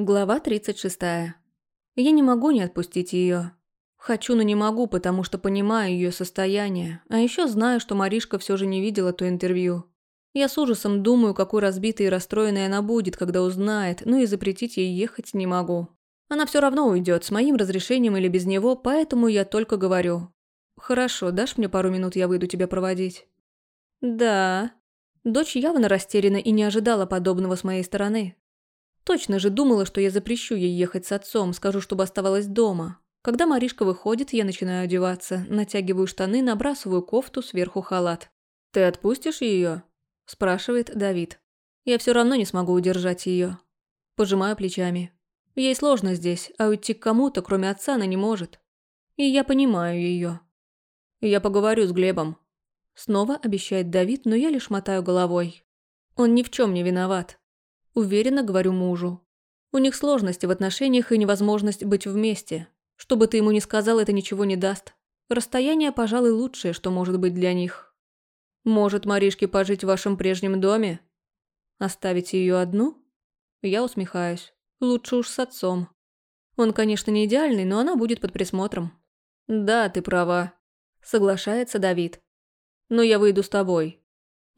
Глава 36. Я не могу не отпустить ее. Хочу, но не могу, потому что понимаю ее состояние, а еще знаю, что Маришка все же не видела то интервью. Я с ужасом думаю, какой разбитой и расстроенной она будет, когда узнает, но и запретить ей ехать не могу. Она все равно уйдет, с моим разрешением или без него, поэтому я только говорю. «Хорошо, дашь мне пару минут, я выйду тебя проводить?» «Да». Дочь явно растеряна и не ожидала подобного с моей стороны. Точно же думала, что я запрещу ей ехать с отцом, скажу, чтобы оставалась дома. Когда Маришка выходит, я начинаю одеваться, натягиваю штаны, набрасываю кофту, сверху халат. «Ты отпустишь ее? спрашивает Давид. Я все равно не смогу удержать ее. Пожимаю плечами. Ей сложно здесь, а уйти к кому-то, кроме отца, она не может. И я понимаю ее. Я поговорю с Глебом. Снова обещает Давид, но я лишь мотаю головой. Он ни в чем не виноват. Уверенно говорю мужу. У них сложности в отношениях и невозможность быть вместе. Что бы ты ему ни сказал, это ничего не даст. Расстояние, пожалуй, лучшее, что может быть для них. Может, Маришке пожить в вашем прежнем доме? Оставить ее одну? Я усмехаюсь. Лучше уж с отцом. Он, конечно, не идеальный, но она будет под присмотром. Да, ты права. Соглашается Давид. Но я выйду с тобой.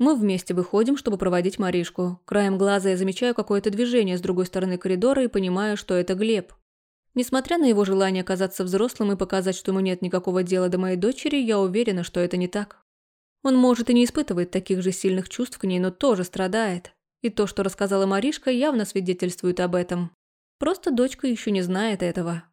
Мы вместе выходим, чтобы проводить Маришку. Краем глаза я замечаю какое-то движение с другой стороны коридора и понимаю, что это Глеб. Несмотря на его желание казаться взрослым и показать, что ему нет никакого дела до моей дочери, я уверена, что это не так. Он, может, и не испытывает таких же сильных чувств к ней, но тоже страдает. И то, что рассказала Маришка, явно свидетельствует об этом. Просто дочка еще не знает этого.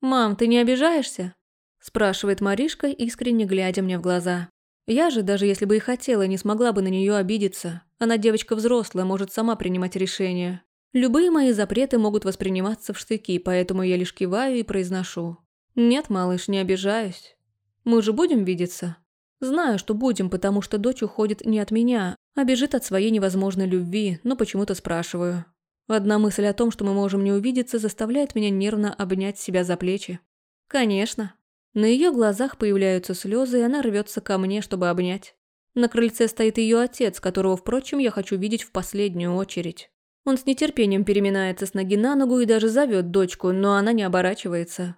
«Мам, ты не обижаешься?» – спрашивает Маришка, искренне глядя мне в глаза. Я же, даже если бы и хотела, не смогла бы на нее обидеться. Она девочка взрослая, может сама принимать решения. Любые мои запреты могут восприниматься в штыки, поэтому я лишь киваю и произношу. «Нет, малыш, не обижаюсь. Мы же будем видеться?» Знаю, что будем, потому что дочь уходит не от меня, а бежит от своей невозможной любви, но почему-то спрашиваю. Одна мысль о том, что мы можем не увидеться, заставляет меня нервно обнять себя за плечи. «Конечно», на ее глазах появляются слезы, и она рвется ко мне, чтобы обнять. На крыльце стоит ее отец, которого, впрочем, я хочу видеть в последнюю очередь. Он с нетерпением переминается с ноги на ногу и даже зовет дочку, но она не оборачивается.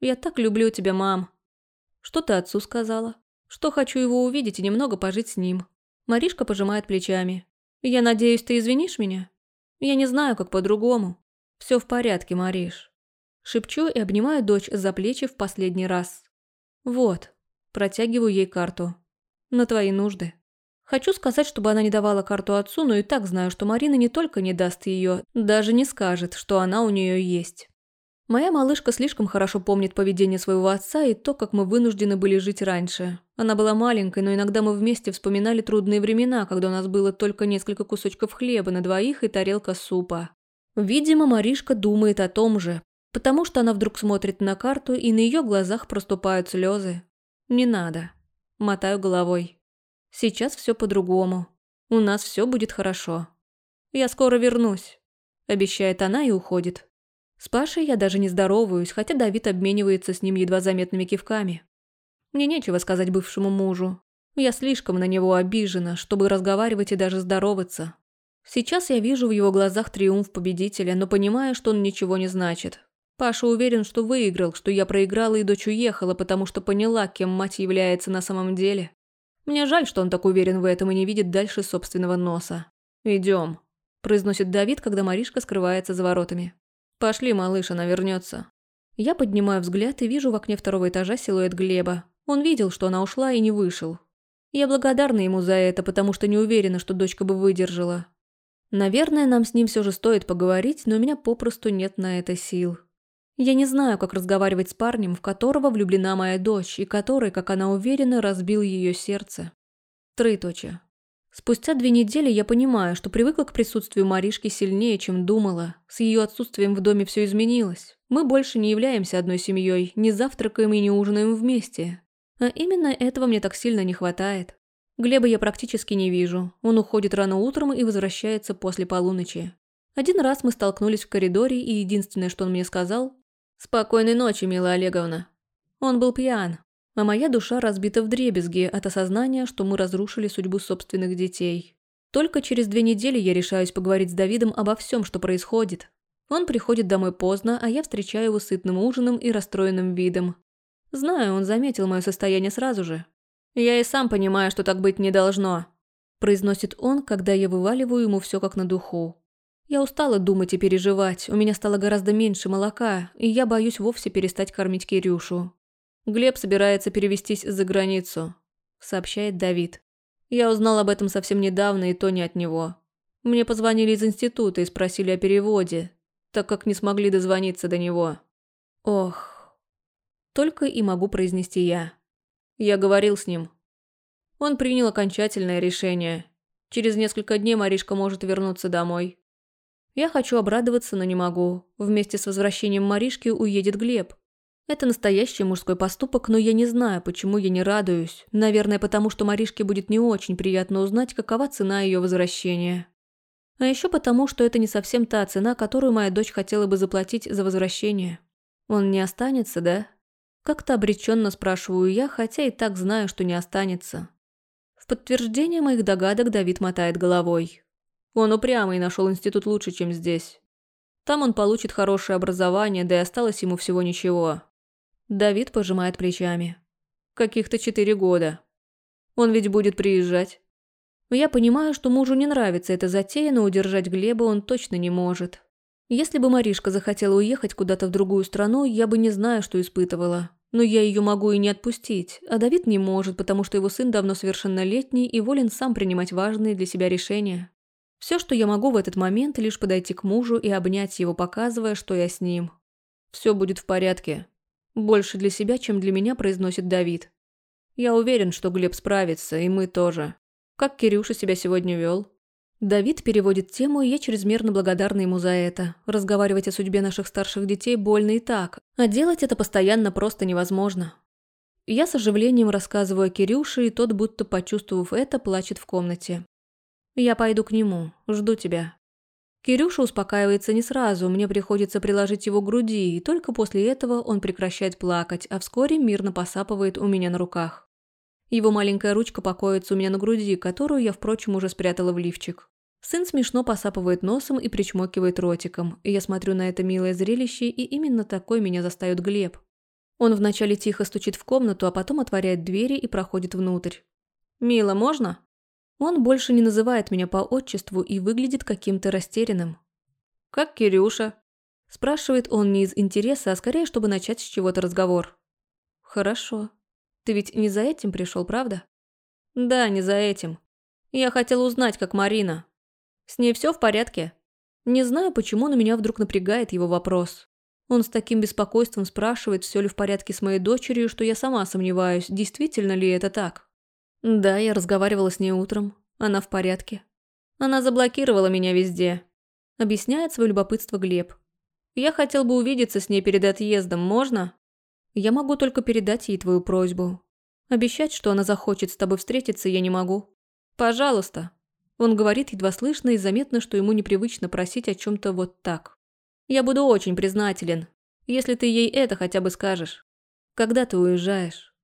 «Я так люблю тебя, мам». «Что ты отцу сказала?» «Что хочу его увидеть и немного пожить с ним». Маришка пожимает плечами. «Я надеюсь, ты извинишь меня?» «Я не знаю, как по-другому». «Все в порядке, Мариш. Шепчу и обнимаю дочь за плечи в последний раз. «Вот», протягиваю ей карту. «На твои нужды». Хочу сказать, чтобы она не давала карту отцу, но и так знаю, что Марина не только не даст ее, даже не скажет, что она у нее есть. Моя малышка слишком хорошо помнит поведение своего отца и то, как мы вынуждены были жить раньше. Она была маленькой, но иногда мы вместе вспоминали трудные времена, когда у нас было только несколько кусочков хлеба на двоих и тарелка супа. Видимо, Маришка думает о том же, потому что она вдруг смотрит на карту, и на ее глазах проступают слезы. «Не надо». Мотаю головой. «Сейчас все по-другому. У нас все будет хорошо. Я скоро вернусь», – обещает она и уходит. С Пашей я даже не здороваюсь, хотя Давид обменивается с ним едва заметными кивками. Мне нечего сказать бывшему мужу. Я слишком на него обижена, чтобы разговаривать и даже здороваться. Сейчас я вижу в его глазах триумф победителя, но понимаю, что он ничего не значит. Паша уверен, что выиграл, что я проиграла и дочь уехала, потому что поняла, кем мать является на самом деле. Мне жаль, что он так уверен в этом и не видит дальше собственного носа. «Идем», – произносит Давид, когда Маришка скрывается за воротами. «Пошли, малыш, она вернется. Я поднимаю взгляд и вижу в окне второго этажа силуэт Глеба. Он видел, что она ушла и не вышел. Я благодарна ему за это, потому что не уверена, что дочка бы выдержала. Наверное, нам с ним все же стоит поговорить, но у меня попросту нет на это сил. Я не знаю, как разговаривать с парнем, в которого влюблена моя дочь, и который, как она уверена, разбил ее сердце. Троеточие. Спустя две недели я понимаю, что привыкла к присутствию Маришки сильнее, чем думала. С ее отсутствием в доме все изменилось. Мы больше не являемся одной семьей, не завтракаем и не ужинаем вместе. А именно этого мне так сильно не хватает. Глеба я практически не вижу. Он уходит рано утром и возвращается после полуночи. Один раз мы столкнулись в коридоре, и единственное, что он мне сказал, «Спокойной ночи, милая Олеговна». Он был пьян, а моя душа разбита в дребезги от осознания, что мы разрушили судьбу собственных детей. Только через две недели я решаюсь поговорить с Давидом обо всем, что происходит. Он приходит домой поздно, а я встречаю его сытным ужином и расстроенным видом. Знаю, он заметил мое состояние сразу же. «Я и сам понимаю, что так быть не должно», – произносит он, когда я вываливаю ему все как на духу. Я устала думать и переживать, у меня стало гораздо меньше молока, и я боюсь вовсе перестать кормить Кирюшу. Глеб собирается перевестись за границу, сообщает Давид. Я узнал об этом совсем недавно, и то не от него. Мне позвонили из института и спросили о переводе, так как не смогли дозвониться до него. Ох. Только и могу произнести я. Я говорил с ним. Он принял окончательное решение. Через несколько дней Маришка может вернуться домой. Я хочу обрадоваться, но не могу. Вместе с возвращением Маришки уедет Глеб. Это настоящий мужской поступок, но я не знаю, почему я не радуюсь. Наверное, потому что Маришке будет не очень приятно узнать, какова цена ее возвращения. А еще потому, что это не совсем та цена, которую моя дочь хотела бы заплатить за возвращение. Он не останется, да? Как-то обреченно спрашиваю я, хотя и так знаю, что не останется. В подтверждение моих догадок Давид мотает головой. Он упрямый и нашел институт лучше, чем здесь. Там он получит хорошее образование, да и осталось ему всего ничего. Давид пожимает плечами. Каких-то четыре года. Он ведь будет приезжать. Я понимаю, что мужу не нравится эта затея, но удержать Глеба он точно не может. Если бы Маришка захотела уехать куда-то в другую страну, я бы не знаю, что испытывала. Но я ее могу и не отпустить, а Давид не может, потому что его сын давно совершеннолетний и волен сам принимать важные для себя решения. Все, что я могу в этот момент, лишь подойти к мужу и обнять его, показывая, что я с ним. Все будет в порядке. Больше для себя, чем для меня, произносит Давид. Я уверен, что Глеб справится, и мы тоже. Как Кирюша себя сегодня вел? Давид переводит тему, и я чрезмерно благодарна ему за это. Разговаривать о судьбе наших старших детей больно и так, а делать это постоянно просто невозможно. Я с оживлением рассказываю о Кирюше, и тот, будто почувствовав это, плачет в комнате. Я пойду к нему, жду тебя. Кирюша успокаивается не сразу, мне приходится приложить его к груди, и только после этого он прекращает плакать, а вскоре мирно посапывает у меня на руках. Его маленькая ручка покоится у меня на груди, которую я, впрочем, уже спрятала в лифчик. Сын смешно посапывает носом и причмокивает ротиком, и я смотрю на это милое зрелище, и именно такой меня застает Глеб. Он вначале тихо стучит в комнату, а потом отворяет двери и проходит внутрь. «Мила, можно?» Он больше не называет меня по отчеству и выглядит каким-то растерянным. «Как Кирюша?» Спрашивает он не из интереса, а скорее, чтобы начать с чего-то разговор. «Хорошо. Ты ведь не за этим пришел, правда?» «Да, не за этим. Я хотел узнать, как Марина. С ней все в порядке?» Не знаю, почему, но меня вдруг напрягает его вопрос. Он с таким беспокойством спрашивает, все ли в порядке с моей дочерью, что я сама сомневаюсь, действительно ли это так. Да, я разговаривала с ней утром. Она в порядке. Она заблокировала меня везде. Объясняет свое любопытство Глеб. Я хотел бы увидеться с ней перед отъездом, можно? Я могу только передать ей твою просьбу. Обещать, что она захочет с тобой встретиться, я не могу. Пожалуйста. Он говорит едва слышно и заметно, что ему непривычно просить о чем-то вот так. Я буду очень признателен, если ты ей это хотя бы скажешь. Когда ты уезжаешь?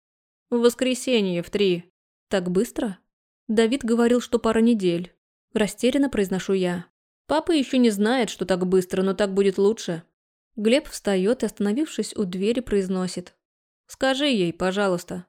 В воскресенье в три. «Так быстро?» Давид говорил, что пара недель. Растерянно произношу я. Папа еще не знает, что так быстро, но так будет лучше. Глеб встает и, остановившись у двери, произносит. «Скажи ей, пожалуйста».